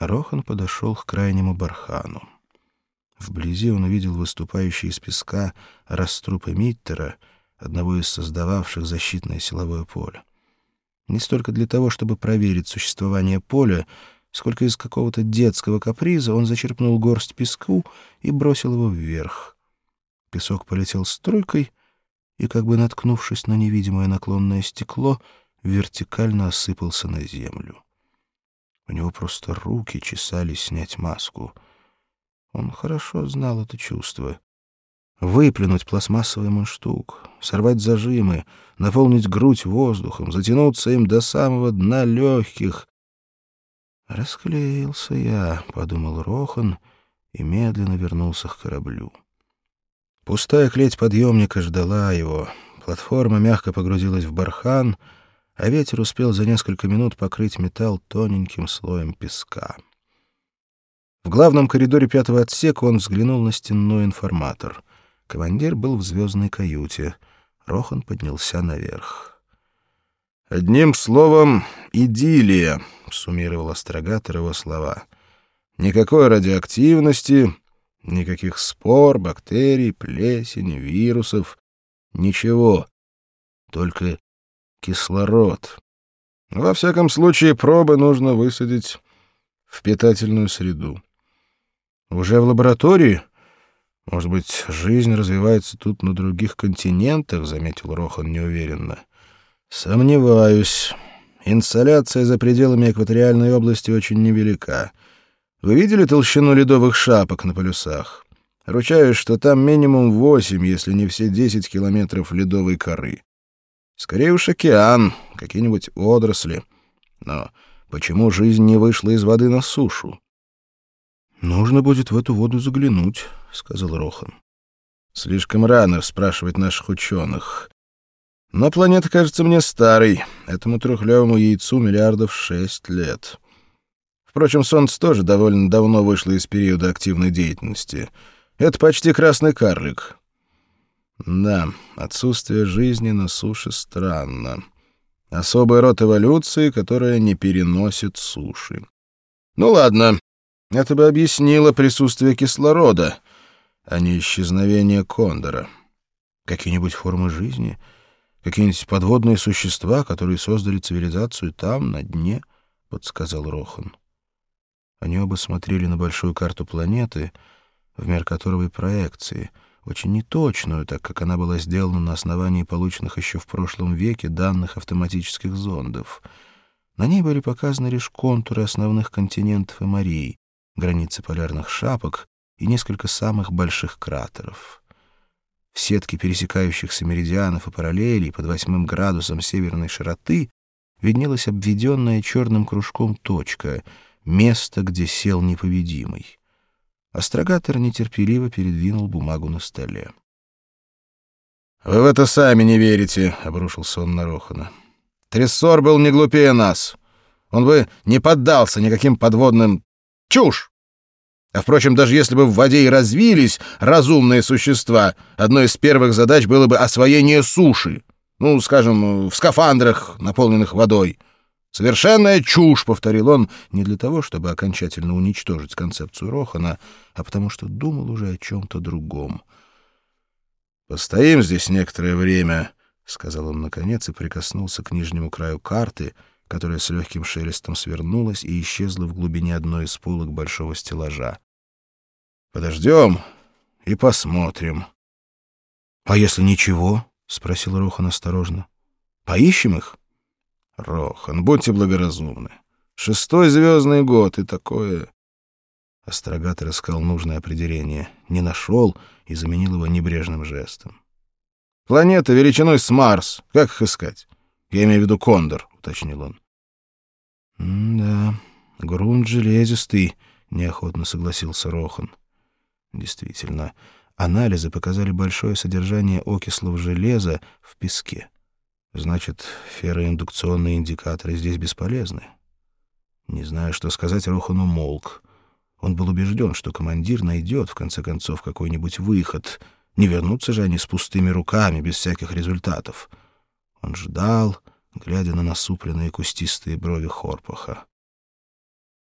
Рохан подошел к крайнему бархану. Вблизи он увидел выступающие из песка раструпы Миттера, одного из создававших защитное силовое поле. Не столько для того, чтобы проверить существование поля, сколько из какого-то детского каприза он зачерпнул горсть песку и бросил его вверх. Песок полетел струйкой и, как бы наткнувшись на невидимое наклонное стекло, вертикально осыпался на землю. У него просто руки чесались снять маску. Он хорошо знал это чувство. Выплюнуть пластмассовый мундштук, сорвать зажимы, наполнить грудь воздухом, затянуться им до самого дна легких. «Расклеился я», — подумал Рохан, и медленно вернулся к кораблю. Пустая клеть подъемника ждала его. Платформа мягко погрузилась в бархан — а ветер успел за несколько минут покрыть металл тоненьким слоем песка. В главном коридоре пятого отсека он взглянул на стенной информатор. Командир был в звездной каюте. Рохан поднялся наверх. «Одним словом, идиллия», — суммировал астрогатор его слова. «Никакой радиоактивности, никаких спор, бактерий, плесени, вирусов, ничего. Только кислород. Во всяком случае, пробы нужно высадить в питательную среду. Уже в лаборатории? Может быть, жизнь развивается тут на других континентах, заметил Рохан неуверенно. Сомневаюсь. Инсоляция за пределами экваториальной области очень невелика. Вы видели толщину ледовых шапок на полюсах? Ручаюсь, что там минимум восемь, если не все десять километров ледовой коры. Скорее уж океан, какие-нибудь водоросли. Но почему жизнь не вышла из воды на сушу? «Нужно будет в эту воду заглянуть», — сказал Рохан. «Слишком рано спрашивать наших ученых. Но планета кажется мне старой. Этому трехлевому яйцу миллиардов шесть лет. Впрочем, Солнце тоже довольно давно вышло из периода активной деятельности. Это почти красный карлик. Да, отсутствие жизни на суше странно. Особый род эволюции, которая не переносит суши. Ну ладно, это бы объяснило присутствие кислорода, а не исчезновение кондора. Какие-нибудь формы жизни, какие-нибудь подводные существа, которые создали цивилизацию там, на дне, — подсказал Рохан. Они оба смотрели на большую карту планеты, в меркаторовой проекции — очень неточную, так как она была сделана на основании полученных еще в прошлом веке данных автоматических зондов. На ней были показаны лишь контуры основных континентов и морей, границы полярных шапок и несколько самых больших кратеров. В сетке пересекающихся меридианов и параллелей под восьмым градусом северной широты виднелась обведенная черным кружком точка — место, где сел непобедимый. Астрогатор нетерпеливо передвинул бумагу на столе. «Вы в это сами не верите», — обрушился он на Рохана. «Трессор был не глупее нас. Он бы не поддался никаким подводным... Чушь! А, впрочем, даже если бы в воде и развились разумные существа, одной из первых задач было бы освоение суши. Ну, скажем, в скафандрах, наполненных водой». «Совершенная чушь», — повторил он, не для того, чтобы окончательно уничтожить концепцию Рохана, а потому что думал уже о чем-то другом. «Постоим здесь некоторое время», — сказал он наконец и прикоснулся к нижнему краю карты, которая с легким шелестом свернулась и исчезла в глубине одной из полок большого стеллажа. «Подождем и посмотрим». «А если ничего?» — спросил Рохан осторожно. «Поищем их?» Рохан, будьте благоразумны. Шестой звездный год и такое... Астрогатор искал нужное определение, не нашел и заменил его небрежным жестом. «Планета величиной с Марс. Как их искать? Я имею в виду Кондор», — уточнил он. «Да, грунт железистый», — неохотно согласился Рохан. Действительно, анализы показали большое содержание окислов железа в песке. Значит, ферроиндукционные индикаторы здесь бесполезны. Не знаю, что сказать, Рохан умолк. Он был убежден, что командир найдет, в конце концов, какой-нибудь выход. Не вернутся же они с пустыми руками, без всяких результатов. Он ждал, глядя на насупленные кустистые брови Хорпаха.